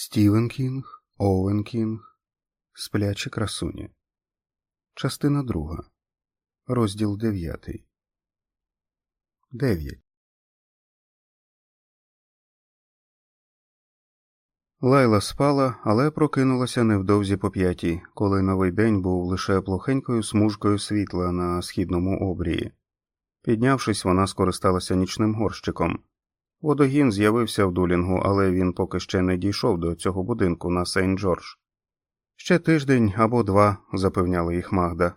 Стівен Кінг, Оуен Кінг, Сплячі красуні. Частина друга. Розділ дев'ятий. Дев'ять. Лайла спала, але прокинулася невдовзі по п'ятій, коли новий день був лише плохенькою смужкою світла на східному обрії. Піднявшись, вона скористалася нічним горщиком. Водогін з'явився в дулінгу, але він поки ще не дійшов до цього будинку на Сейнт Джордж. Ще тиждень або два, запевняла їх Магда.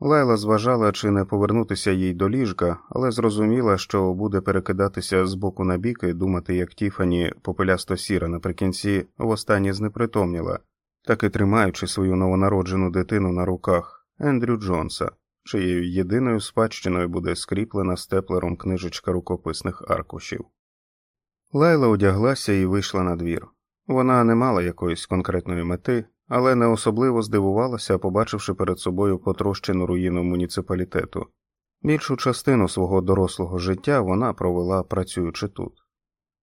Лайла зважала, чи не повернутися їй до ліжка, але зрозуміла, що буде перекидатися з боку на бік і думати, як Тіфані, попелясто сіра наприкінці, востаннє знепритомніла, таки тримаючи свою новонароджену дитину на руках Ендрю Джонса, чиєю єдиною спадщиною буде скріплена степлером книжечка рукописних аркушів. Лайла одяглася і вийшла на двір. Вона не мала якоїсь конкретної мети, але не особливо здивувалася, побачивши перед собою потрощену руїну муніципалітету. Більшу частину свого дорослого життя вона провела працюючи тут.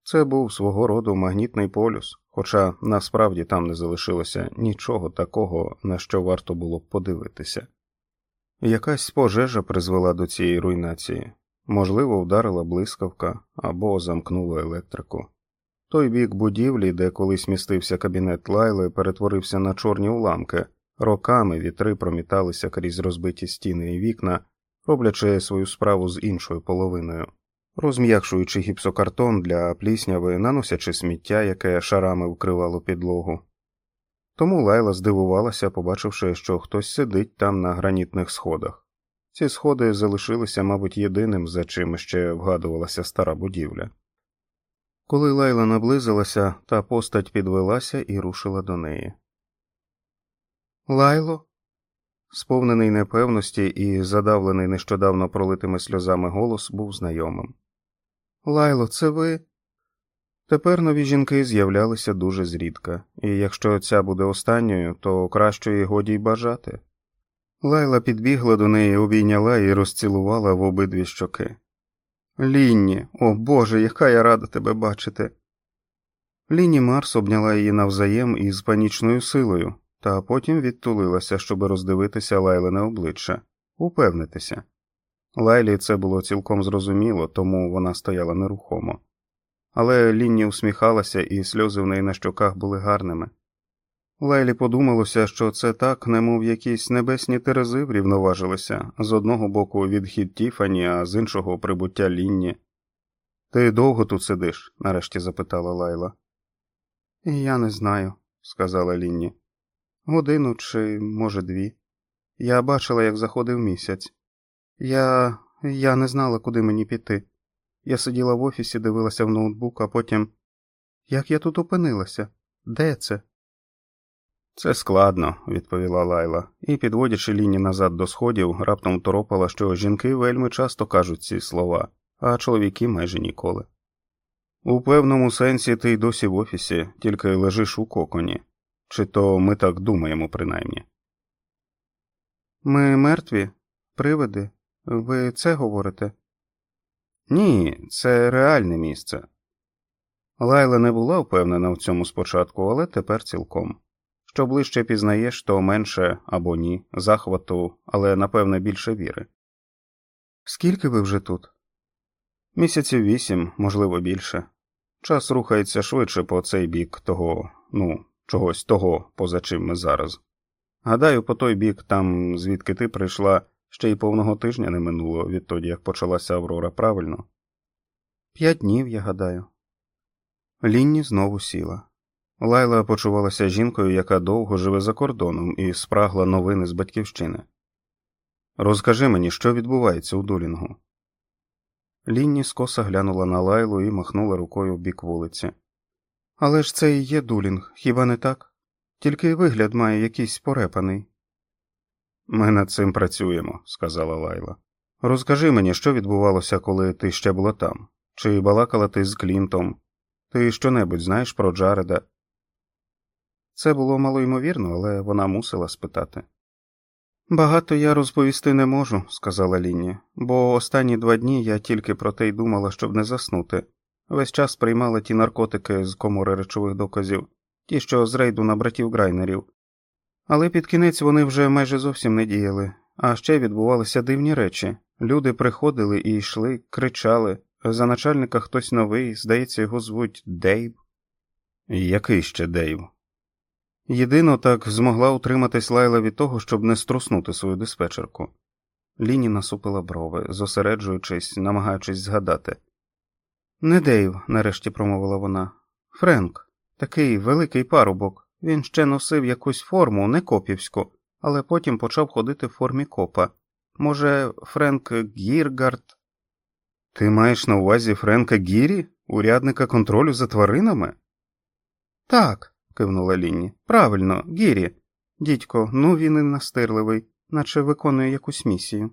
Це був свого роду магнітний полюс, хоча насправді там не залишилося нічого такого, на що варто було б подивитися. Якась пожежа призвела до цієї руйнації, можливо, вдарила блискавка або замкнула електрику. Той бік будівлі, де колись містився кабінет Лайли, перетворився на чорні уламки, роками вітри проміталися крізь розбиті стіни і вікна, роблячи свою справу з іншою половиною, розм'якшуючи гіпсокартон для плісняви, наносячи сміття, яке шарами вкривало підлогу. Тому Лайла здивувалася, побачивши, що хтось сидить там на гранітних сходах. Ці сходи залишилися, мабуть, єдиним, за чим ще вгадувалася стара будівля. Коли Лайла наблизилася, та постать підвелася і рушила до неї. Лайло, сповнений непевності і задавлений нещодавно пролитими сльозами голос, був знайомим. Лайло, це ви? Тепер нові жінки з'являлися дуже зрідка, і якщо ця буде останньою, то кращої годі й бажати. Лайла підбігла до неї, обійняла і розцілувала в обидві щоки. Лінні, о Боже, яка я рада тебе бачити. Лінні Марс обняла її навзаєм із панічною силою, та потім відтулилася, щоб роздивитися Лайлене обличчя, упевнитися. Лайлі це було цілком зрозуміло, тому вона стояла нерухомо. Але Лінні усміхалася, і сльози в неї на щоках були гарними. Лайлі подумалося, що це так, немов якісь небесні терези врівноважилися з одного боку відхід Тіфані, а з іншого прибуття Лінні. Ти довго тут сидиш? нарешті запитала Лайла. Я не знаю, сказала Лінні. Годину чи, може, дві. Я бачила, як заходив місяць. Я я не знала, куди мені піти. Я сиділа в офісі, дивилася в ноутбук, а потім. Як я тут опинилася? Де це? Це складно, відповіла Лайла, і, підводячи лінії назад до сходів, раптом торопала, що жінки вельми часто кажуть ці слова, а чоловіки майже ніколи. У певному сенсі ти й досі в офісі, тільки лежиш у коконі, чи то ми так думаємо, принаймні. Ми мертві, привиди, ви це говорите? Ні, це реальне місце. Лайла не була впевнена в цьому спочатку, але тепер цілком. Що ближче пізнаєш, то менше або ні, захвату, але напевне більше віри. Скільки ви вже тут? Місяців вісім, можливо, більше. Час рухається швидше по цей бік того, ну, чогось того, поза чим ми зараз. Гадаю, по той бік, там, звідки ти прийшла, ще й повного тижня не минуло відтоді, як почалася Аврора правильно. П'ять днів, я гадаю. Лінні знову сіла. Лайла почувалася жінкою, яка довго живе за кордоном і спрагла новини з батьківщини. Розкажи мені, що відбувається у Дулінгу. Лінні скоса глянула на лайлу і махнула рукою в бік вулиці. Але ж це і є Дулінг, хіба не так? Тільки вигляд має якийсь порепаний. Ми над цим працюємо, сказала Лайла. Розкажи мені, що відбувалося, коли ти ще була там, чи балакала ти з Клінтом? Ти щонебудь знаєш про Джареда? Це було малоймовірно, але вона мусила спитати. Багато я розповісти не можу, сказала Лінні, бо останні два дні я тільки про те й думала, щоб не заснути. Весь час приймала ті наркотики з комори речових доказів, ті, що з рейду на братів Грайнерів. Але під кінець вони вже майже зовсім не діяли, а ще відбувалися дивні речі. Люди приходили і йшли, кричали. За начальника хтось новий, здається, його звуть Дейв. Який ще Дейв? Єдино так змогла утриматись Лайла від того, щоб не струснути свою диспетчерку. Ліні насупила брови, зосереджуючись, намагаючись згадати. Не Дейв, нарешті промовила вона. Френк, такий великий парубок. Він ще носив якусь форму, не копівську, але потім почав ходити в формі копа. Може, Френк Гіргард. Ти маєш на увазі Френка Гірі, урядника контролю за тваринами? Так, кивнула Лінні. Правильно, Гірі. Дідько, ну він і настирливий, наче виконує якусь місію.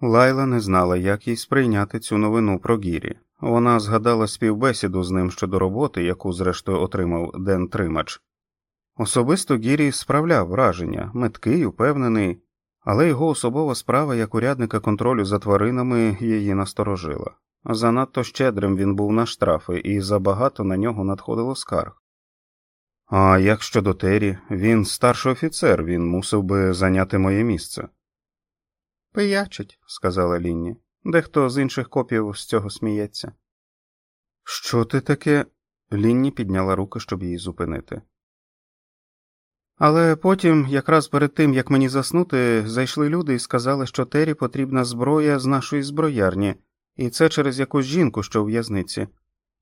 Лайла не знала, як їй сприйняти цю новину про Гірі. Вона згадала співбесіду з ним щодо роботи, яку, зрештою, отримав Ден Тримач. Особисто Гірі справляв враження, меткий, упевнений, але його особова справа як урядника контролю за тваринами її насторожила. Занадто щедрим він був на штрафи, і забагато на нього надходило скарг. А як щодо Террі, він старший офіцер, він мусив би зайняти моє місце. Пиячить, сказала Лінні. Дехто з інших копів з цього сміється. Що ти таке? Лінні підняла руки, щоб її зупинити. Але потім, якраз перед тим як мені заснути, зайшли люди і сказали, що Тері потрібна зброя з нашої зброярні, і це через якусь жінку, що в в'язниці.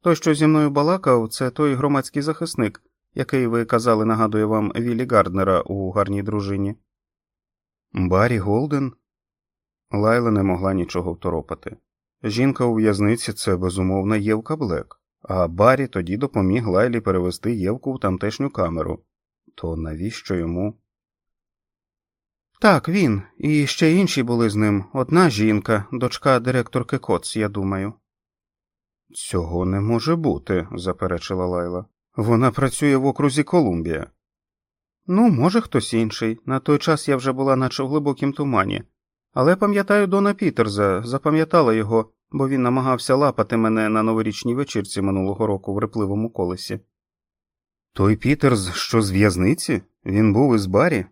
Той, що зі мною балакав, це той громадський захисник, який ви казали, нагадує вам Віллі Гарднера у гарній дружині. Баррі Голден? Лайла не могла нічого второпати. Жінка у в'язниці це безумовна Євка Блек, а Баррі тоді допоміг Лайлі перевести Євку в тамтешню камеру. То навіщо йому? Так, він, і ще інші були з ним одна жінка, дочка директорки Коц, я думаю. Цього не може бути, заперечила Лайла. Вона працює в окрузі Колумбія. Ну, може, хтось інший. На той час я вже була наче в глибокім тумані. Але пам'ятаю Дона Пітерза, запам'ятала його, бо він намагався лапати мене на новорічній вечірці минулого року в репливому колесі. Той Пітерс, що з в'язниці? Він був із барі?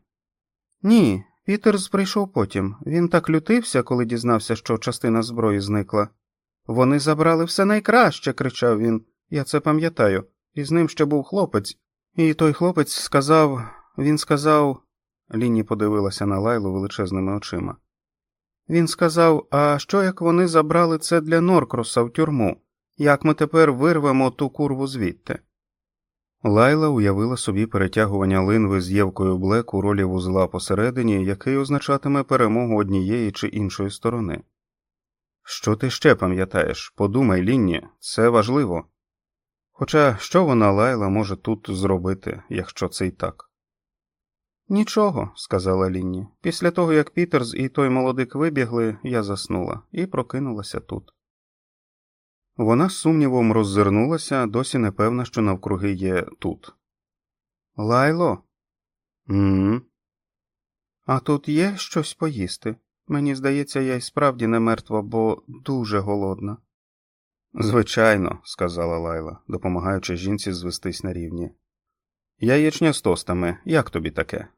Ні, Пітерс прийшов потім. Він так лютився, коли дізнався, що частина зброї зникла. Вони забрали все найкраще, кричав він. Я це пам'ятаю. І з ним ще був хлопець. І той хлопець сказав він сказав. Ліні подивилася на лайлу величезними очима. Він сказав: А що як вони забрали це для Норкроса в тюрму? Як ми тепер вирвемо ту курву звідти? Лайла уявила собі перетягування линви з Євкою Блек у ролі вузла посередині, який означатиме перемогу однієї чи іншої сторони. Що ти ще пам'ятаєш? Подумай, Лінні, це важливо. Хоча що вона Лайла може тут зробити, якщо це й так? Нічого, сказала Лінні. Після того, як Пітерс і той молодик вибігли, я заснула і прокинулася тут. Вона з сумнівом роззирнулася, досі не певна, що навкруги є тут. Лайло? м А тут є щось поїсти. Мені здається, я й справді не мертва, бо дуже голодна. Звичайно, сказала Лайла, допомагаючи жінці звестись на рівні. Яєчня з тостами, як тобі таке?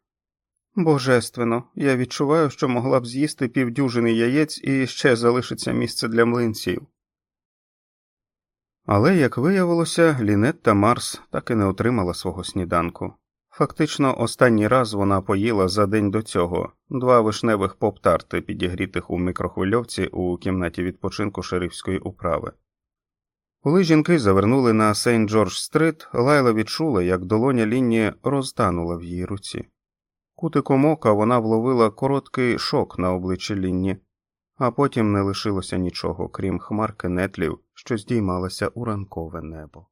Божественно, я відчуваю, що могла б з'їсти півдюжини яєць і ще залишиться місце для млинців. Але, як виявилося, Лінет та Марс так і не отримала свого сніданку. Фактично, останній раз вона поїла за день до цього два вишневих поп-тарти, підігрітих у мікрохвильовці у кімнаті відпочинку шерифської управи. Коли жінки завернули на Сейнт Джордж Стрит, Лайла відчула, як долоня лінії розтанула в її руці. Кутиком ока вона вловила короткий шок на обличчі лінні, а потім не лишилося нічого, крім хмарки нетлів, що здіймалася у ранкове небо.